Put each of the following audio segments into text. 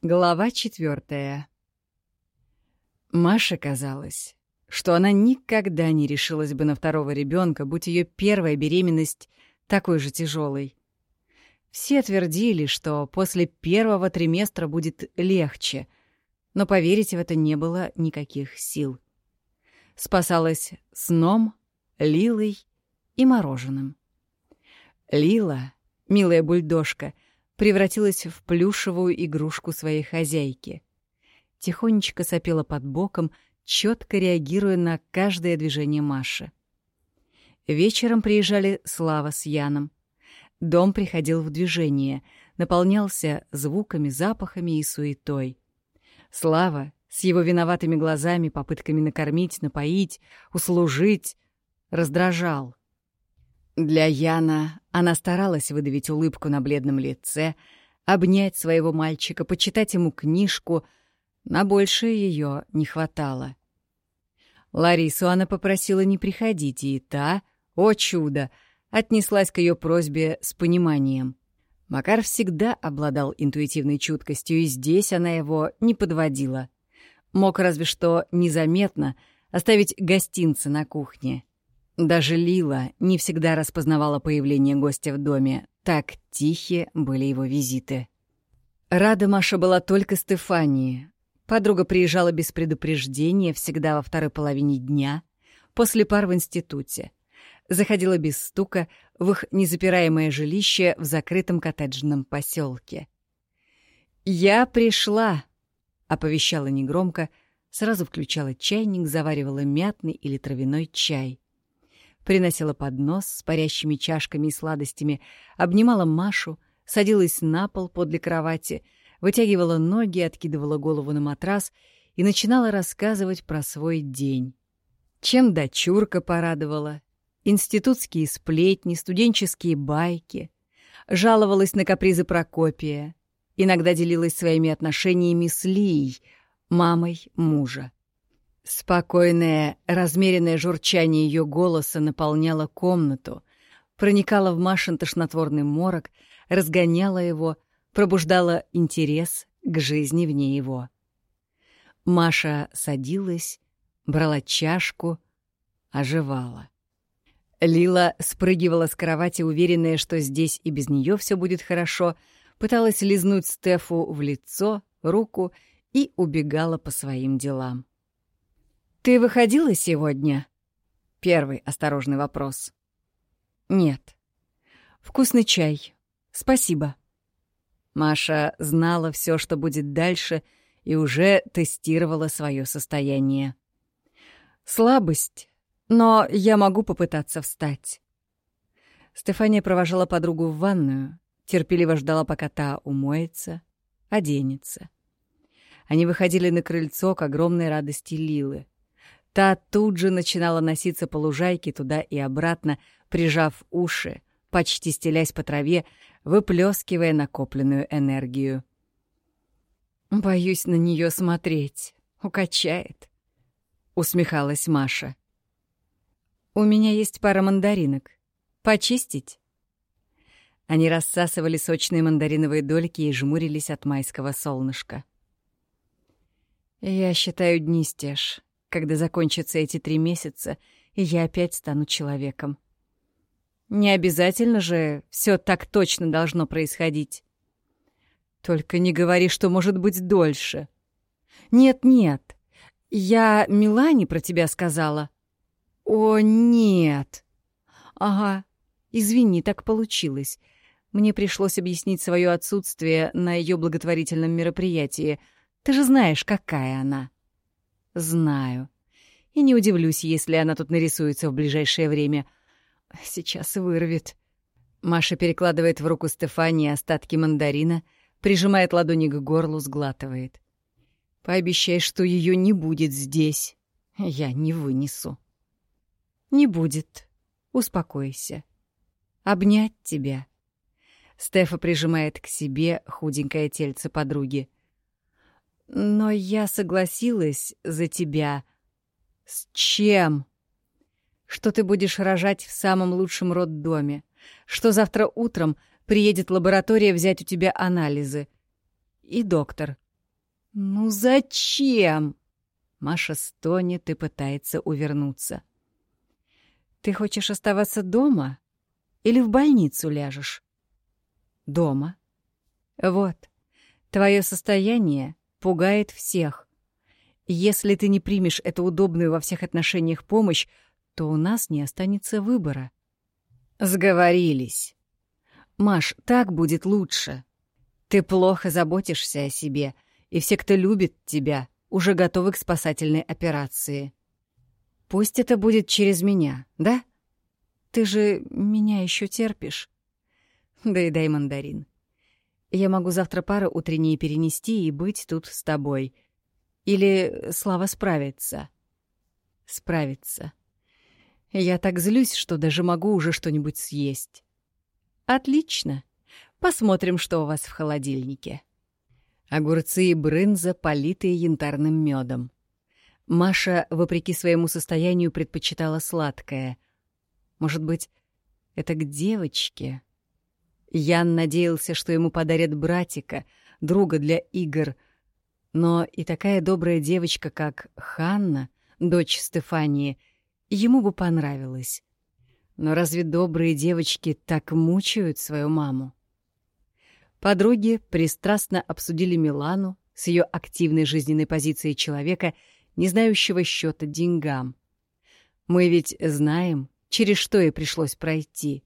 Глава четвертая. Маше казалось, что она никогда не решилась бы на второго ребенка, будь ее первая беременность такой же тяжелой. Все твердили, что после первого триместра будет легче, но поверить в это не было никаких сил. Спасалась сном, Лилой и мороженым. Лила, милая бульдожка — превратилась в плюшевую игрушку своей хозяйки. Тихонечко сопела под боком, четко реагируя на каждое движение Маши. Вечером приезжали Слава с Яном. Дом приходил в движение, наполнялся звуками, запахами и суетой. Слава с его виноватыми глазами, попытками накормить, напоить, услужить, раздражал. Для Яна она старалась выдавить улыбку на бледном лице, обнять своего мальчика, почитать ему книжку. На большее ее не хватало. Ларису она попросила не приходить, и та, о чудо, отнеслась к ее просьбе с пониманием. Макар всегда обладал интуитивной чуткостью, и здесь она его не подводила. Мог разве что незаметно оставить гостинцы на кухне — даже Лила не всегда распознавала появление гостя в доме. Так тихие были его визиты. Рада Маша была только Стефании. Подруга приезжала без предупреждения, всегда во второй половине дня, после пар в институте. Заходила без стука в их незапираемое жилище в закрытом коттеджном поселке. «Я пришла!» — оповещала негромко, сразу включала чайник, заваривала мятный или травяной чай — приносила поднос с парящими чашками и сладостями, обнимала Машу, садилась на пол подле кровати, вытягивала ноги, откидывала голову на матрас и начинала рассказывать про свой день. Чем дочурка порадовала, институтские сплетни, студенческие байки, жаловалась на капризы Прокопия, иногда делилась своими отношениями с Лией, мамой мужа. Спокойное, размеренное журчание ее голоса наполняло комнату, проникало в Машин тошнотворный морок, разгоняло его, пробуждало интерес к жизни вне его. Маша садилась, брала чашку, оживала. Лила спрыгивала с кровати, уверенная, что здесь и без нее все будет хорошо, пыталась лизнуть Стефу в лицо, руку и убегала по своим делам. «Ты выходила сегодня?» Первый осторожный вопрос. «Нет». «Вкусный чай. Спасибо». Маша знала все, что будет дальше, и уже тестировала свое состояние. «Слабость, но я могу попытаться встать». Стефания провожала подругу в ванную, терпеливо ждала, пока та умоется, оденется. Они выходили на крыльцо к огромной радости Лилы — Та тут же начинала носиться по лужайке туда и обратно, прижав уши, почти стелясь по траве, выплескивая накопленную энергию. «Боюсь на нее смотреть. Укачает», — усмехалась Маша. «У меня есть пара мандаринок. Почистить?» Они рассасывали сочные мандариновые дольки и жмурились от майского солнышка. «Я считаю дни, Стеж когда закончатся эти три месяца, и я опять стану человеком. Не обязательно же все так точно должно происходить. Только не говори, что может быть дольше. Нет-нет, я Милане про тебя сказала. О, нет. Ага, извини, так получилось. Мне пришлось объяснить свое отсутствие на ее благотворительном мероприятии. Ты же знаешь, какая она. Знаю. И не удивлюсь, если она тут нарисуется в ближайшее время. Сейчас вырвет. Маша перекладывает в руку Стефании остатки мандарина, прижимает ладони к горлу, сглатывает. Пообещай, что ее не будет здесь. Я не вынесу. Не будет. Успокойся. Обнять тебя. Стефа прижимает к себе худенькое тельце подруги. Но я согласилась за тебя. С чем? Что ты будешь рожать в самом лучшем роддоме. Что завтра утром приедет лаборатория взять у тебя анализы. И доктор «Ну зачем?» Маша стонет и пытается увернуться. «Ты хочешь оставаться дома или в больницу ляжешь?» «Дома». «Вот, твое состояние пугает всех. Если ты не примешь эту удобную во всех отношениях помощь, то у нас не останется выбора». «Сговорились. Маш, так будет лучше. Ты плохо заботишься о себе, и все, кто любит тебя, уже готовы к спасательной операции. Пусть это будет через меня, да? Ты же меня еще терпишь. Да и дай мандарин. Я могу завтра пары утренние перенести и быть тут с тобой. Или Слава справится. Справится. Я так злюсь, что даже могу уже что-нибудь съесть. Отлично. Посмотрим, что у вас в холодильнике. Огурцы и брынза, политые янтарным медом. Маша, вопреки своему состоянию, предпочитала сладкое. Может быть, это к девочке? Ян надеялся, что ему подарят братика, друга для игр. Но и такая добрая девочка, как Ханна, дочь Стефании, ему бы понравилась. Но разве добрые девочки так мучают свою маму? Подруги пристрастно обсудили Милану с ее активной жизненной позицией человека, не знающего счета деньгам. Мы ведь знаем, через что ей пришлось пройти,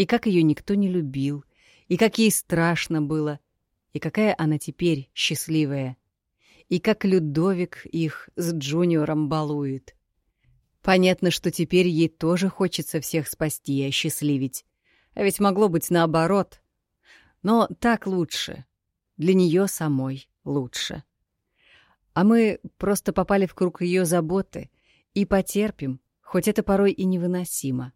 и как ее никто не любил, и как ей страшно было, и какая она теперь счастливая, и как Людовик их с Джуниором балует. Понятно, что теперь ей тоже хочется всех спасти и осчастливить. А ведь могло быть наоборот. Но так лучше. Для нее самой лучше. А мы просто попали в круг ее заботы и потерпим, хоть это порой и невыносимо.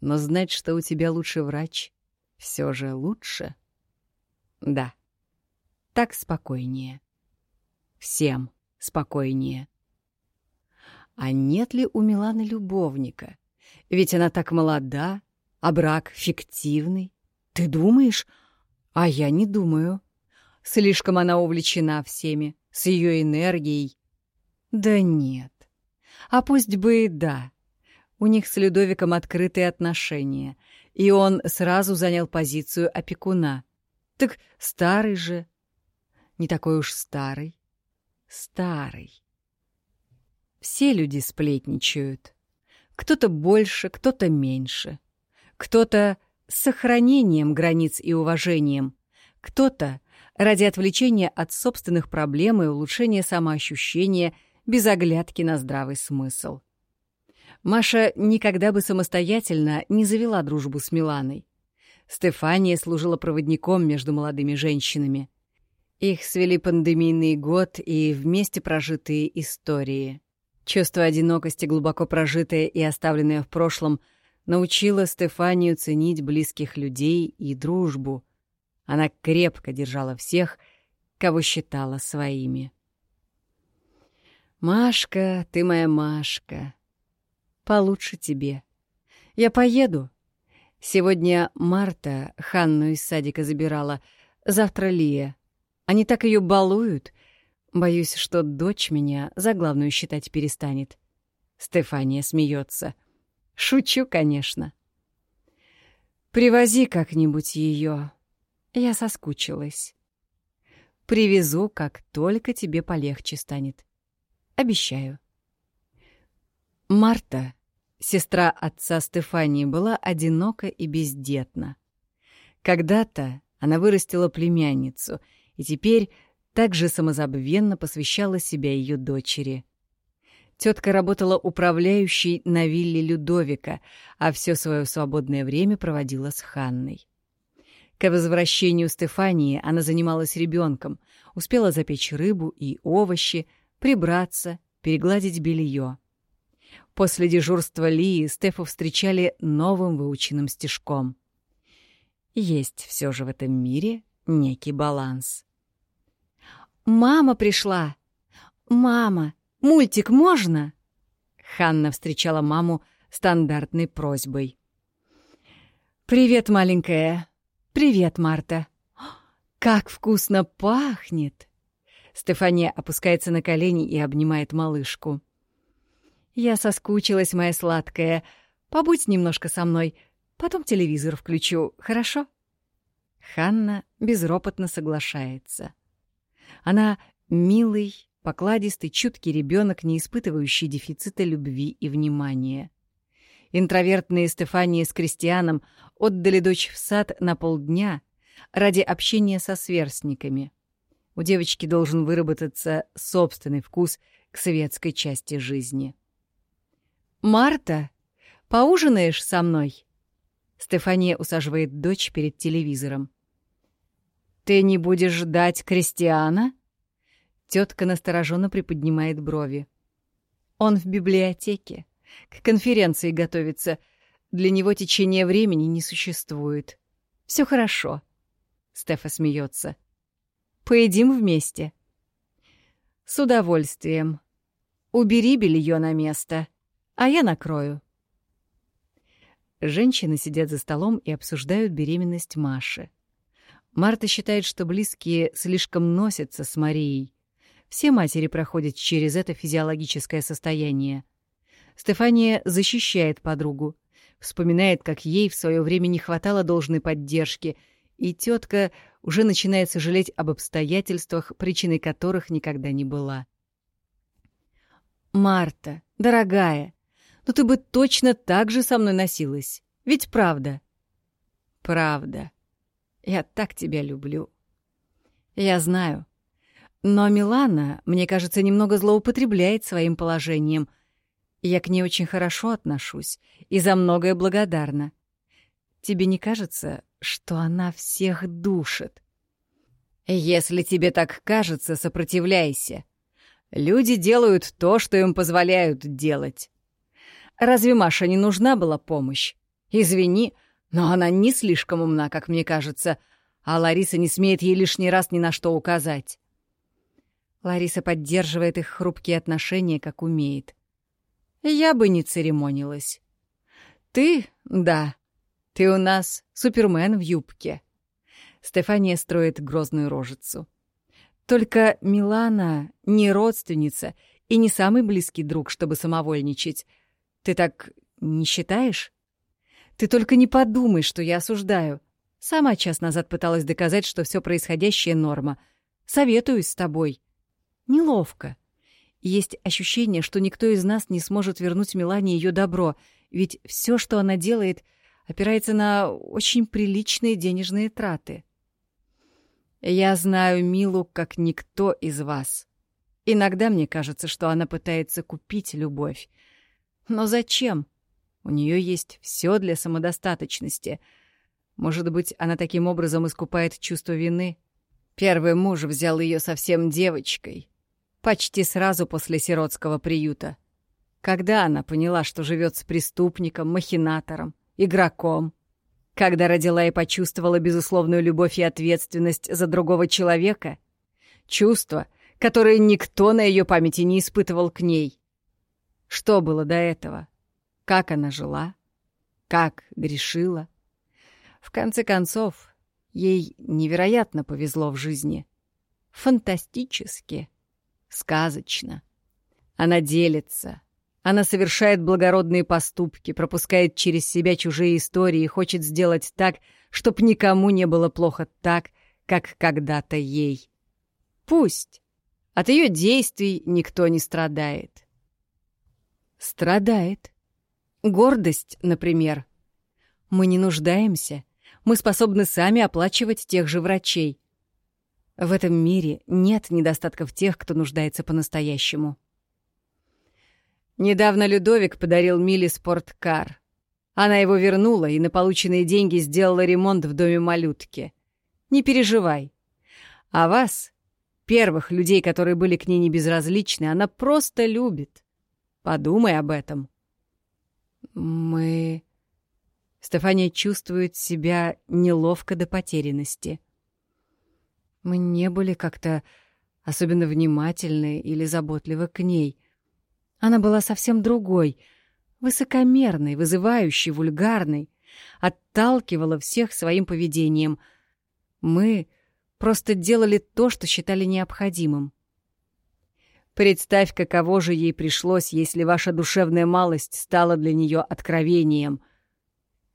Но знать, что у тебя лучший врач, все же лучше. Да, так спокойнее. Всем спокойнее. А нет ли у Миланы любовника? Ведь она так молода, а брак фиктивный. Ты думаешь? А я не думаю. Слишком она увлечена всеми, с ее энергией. Да нет. А пусть бы и да. У них с Людовиком открытые отношения, и он сразу занял позицию опекуна. Так старый же. Не такой уж старый. Старый. Все люди сплетничают. Кто-то больше, кто-то меньше. Кто-то с сохранением границ и уважением, кто-то ради отвлечения от собственных проблем и улучшения самоощущения без оглядки на здравый смысл. Маша никогда бы самостоятельно не завела дружбу с Миланой. Стефания служила проводником между молодыми женщинами. Их свели пандемийный год и вместе прожитые истории. Чувство одинокости, глубоко прожитое и оставленное в прошлом — научила Стефанию ценить близких людей и дружбу. Она крепко держала всех, кого считала своими. «Машка, ты моя Машка. Получше тебе. Я поеду. Сегодня Марта Ханну из садика забирала, завтра Лия. Они так ее балуют. Боюсь, что дочь меня за главную считать перестанет». Стефания смеется. — Шучу, конечно. Привози как-нибудь ее. Я соскучилась. Привезу, как только тебе полегче станет. Обещаю. Марта, сестра отца Стефании, была одинока и бездетна. Когда-то она вырастила племянницу и теперь также самозабвенно посвящала себя ее дочери — Тетка работала управляющей на вилле Людовика, а все свое свободное время проводила с Ханной. К возвращению Стефании она занималась ребенком, успела запечь рыбу и овощи, прибраться, перегладить белье. После дежурства Лии Стефу встречали новым выученным стежком. Есть все же в этом мире некий баланс. «Мама пришла! Мама!» Мультик можно?» Ханна встречала маму стандартной просьбой. «Привет, маленькая. Привет, Марта. Как вкусно пахнет!» Стефания опускается на колени и обнимает малышку. «Я соскучилась, моя сладкая. Побудь немножко со мной. Потом телевизор включу, хорошо?» Ханна безропотно соглашается. Она милый, покладистый, чуткий ребенок, не испытывающий дефицита любви и внимания. Интровертные Стефания с Кристианом отдали дочь в сад на полдня ради общения со сверстниками. У девочки должен выработаться собственный вкус к светской части жизни. «Марта, поужинаешь со мной?» Стефания усаживает дочь перед телевизором. «Ты не будешь ждать Кристиана?» Тетка настороженно приподнимает брови. «Он в библиотеке. К конференции готовится. Для него течение времени не существует. Все хорошо». Стефа смеется. «Поедим вместе». «С удовольствием. Убери белье на место, а я накрою». Женщины сидят за столом и обсуждают беременность Маши. Марта считает, что близкие слишком носятся с Марией. Все матери проходят через это физиологическое состояние. Стефания защищает подругу, вспоминает, как ей в свое время не хватало должной поддержки, и тетка уже начинает сожалеть об обстоятельствах, причиной которых никогда не была. «Марта, дорогая, ну ты бы точно так же со мной носилась, ведь правда?» «Правда», я так тебя люблю. Я знаю. Но Милана, мне кажется, немного злоупотребляет своим положением. Я к ней очень хорошо отношусь и за многое благодарна. Тебе не кажется, что она всех душит? Если тебе так кажется, сопротивляйся. Люди делают то, что им позволяют делать. Разве Маше не нужна была помощь? Извини, — но она не слишком умна, как мне кажется, а Лариса не смеет ей лишний раз ни на что указать. Лариса поддерживает их хрупкие отношения, как умеет. Я бы не церемонилась. Ты, да, ты у нас супермен в юбке. Стефания строит грозную рожицу. Только Милана не родственница и не самый близкий друг, чтобы самовольничать. Ты так не считаешь? Ты только не подумай, что я осуждаю. Сама час назад пыталась доказать, что все происходящее — норма. Советуюсь с тобой. Неловко. Есть ощущение, что никто из нас не сможет вернуть Милане ее добро, ведь все, что она делает, опирается на очень приличные денежные траты. Я знаю Милу как никто из вас. Иногда мне кажется, что она пытается купить любовь. Но зачем? У нее есть все для самодостаточности. Может быть, она таким образом искупает чувство вины? Первый муж взял ее совсем девочкой, почти сразу после сиротского приюта. Когда она поняла, что живет с преступником, махинатором, игроком? Когда родила и почувствовала безусловную любовь и ответственность за другого человека? Чувство, которое никто на ее памяти не испытывал к ней. Что было до этого? как она жила, как грешила. В конце концов, ей невероятно повезло в жизни. Фантастически, сказочно. Она делится, она совершает благородные поступки, пропускает через себя чужие истории и хочет сделать так, чтоб никому не было плохо так, как когда-то ей. Пусть. От ее действий никто не страдает. Страдает. Гордость, например. Мы не нуждаемся. Мы способны сами оплачивать тех же врачей. В этом мире нет недостатков тех, кто нуждается по-настоящему. Недавно Людовик подарил Миле спорткар. Она его вернула и на полученные деньги сделала ремонт в доме малютки. Не переживай. А вас, первых людей, которые были к ней не безразличны, она просто любит. Подумай об этом. «Мы...» Стефания чувствует себя неловко до потерянности. Мы не были как-то особенно внимательны или заботливы к ней. Она была совсем другой, высокомерной, вызывающей, вульгарной, отталкивала всех своим поведением. Мы просто делали то, что считали необходимым. Представь, каково же ей пришлось, если ваша душевная малость стала для нее откровением.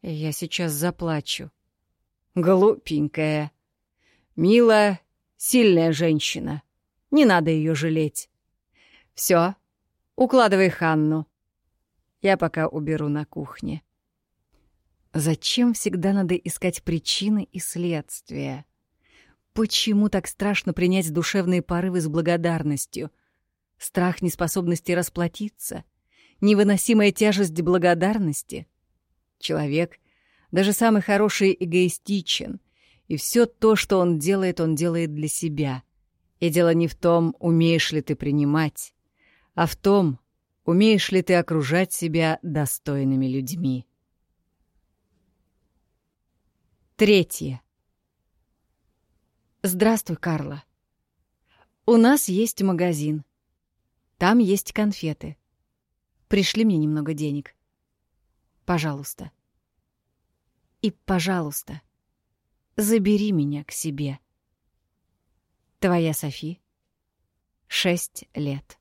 Я сейчас заплачу. Глупенькая. Мила, сильная женщина. Не надо ее жалеть. Все, укладывай Ханну. Я пока уберу на кухне. Зачем всегда надо искать причины и следствия? Почему так страшно принять душевные порывы с благодарностью? Страх неспособности расплатиться? Невыносимая тяжесть благодарности? Человек, даже самый хороший, эгоистичен, и все то, что он делает, он делает для себя. И дело не в том, умеешь ли ты принимать, а в том, умеешь ли ты окружать себя достойными людьми. Третье. Здравствуй, Карла. У нас есть магазин. Там есть конфеты. Пришли мне немного денег. Пожалуйста. И, пожалуйста, забери меня к себе. Твоя Софи. Шесть лет.